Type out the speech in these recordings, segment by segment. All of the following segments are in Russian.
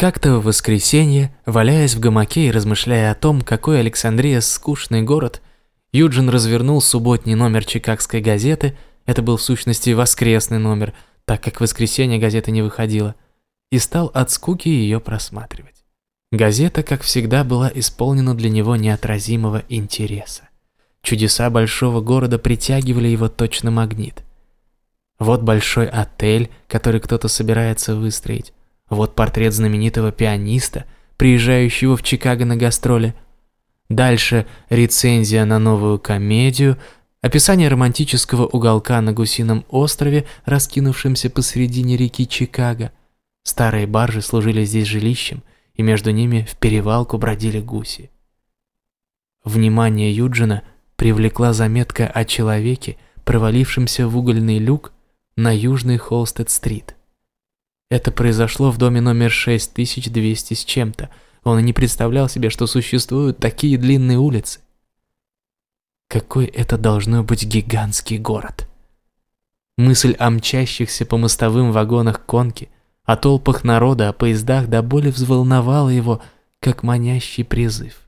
Как-то в воскресенье, валяясь в гамаке и размышляя о том, какой Александрия скучный город, Юджин развернул субботний номер Чикагской газеты, это был в сущности воскресный номер, так как в воскресенье газета не выходила, и стал от скуки ее просматривать. Газета, как всегда, была исполнена для него неотразимого интереса. Чудеса большого города притягивали его точно магнит. Вот большой отель, который кто-то собирается выстроить. Вот портрет знаменитого пианиста, приезжающего в Чикаго на гастроли. Дальше рецензия на новую комедию, описание романтического уголка на Гусином острове, раскинувшемся посредине реки Чикаго. Старые баржи служили здесь жилищем, и между ними в перевалку бродили гуси. Внимание Юджина привлекла заметка о человеке, провалившемся в угольный люк на Южный Холстед-стрит. Это произошло в доме номер 6200 с чем-то. Он и не представлял себе, что существуют такие длинные улицы. Какой это должно быть гигантский город. Мысль о мчащихся по мостовым вагонах конки – о толпах народа, о поездах до боли взволновало его, как манящий призыв.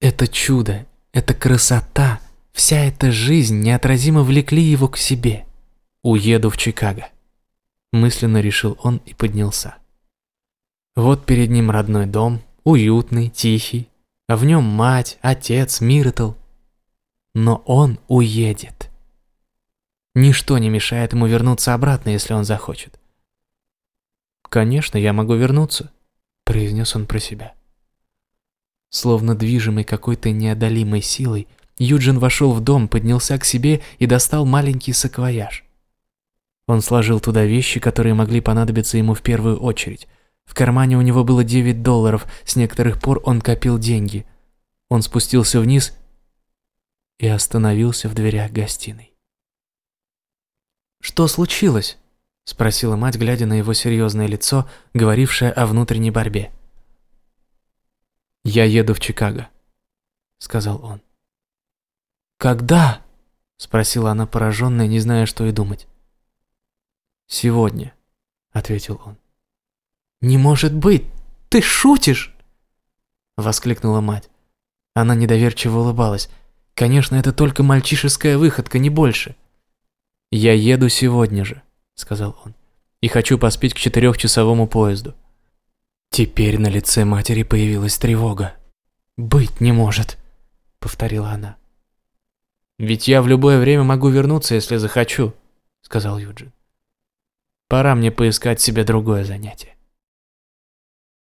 Это чудо, эта красота, вся эта жизнь неотразимо влекли его к себе. Уеду в Чикаго. Мысленно решил он и поднялся. Вот перед ним родной дом, уютный, тихий, а в нем мать, отец, Миртл. Но он уедет. Ничто не мешает ему вернуться обратно, если он захочет. «Конечно, я могу вернуться», – произнес он про себя. Словно движимый какой-то неодолимой силой, Юджин вошел в дом, поднялся к себе и достал маленький саквояж. Он сложил туда вещи, которые могли понадобиться ему в первую очередь. В кармане у него было 9 долларов, с некоторых пор он копил деньги. Он спустился вниз и остановился в дверях гостиной. «Что случилось?» – спросила мать, глядя на его серьезное лицо, говорившее о внутренней борьбе. «Я еду в Чикаго», – сказал он. «Когда?» – спросила она, пораженная, не зная, что и думать. «Сегодня», – ответил он. «Не может быть! Ты шутишь!» – воскликнула мать. Она недоверчиво улыбалась. «Конечно, это только мальчишеская выходка, не больше». «Я еду сегодня же», — сказал он, — «и хочу поспеть к четырехчасовому поезду». Теперь на лице матери появилась тревога. «Быть не может», — повторила она. «Ведь я в любое время могу вернуться, если захочу», — сказал Юджин. «Пора мне поискать себе другое занятие».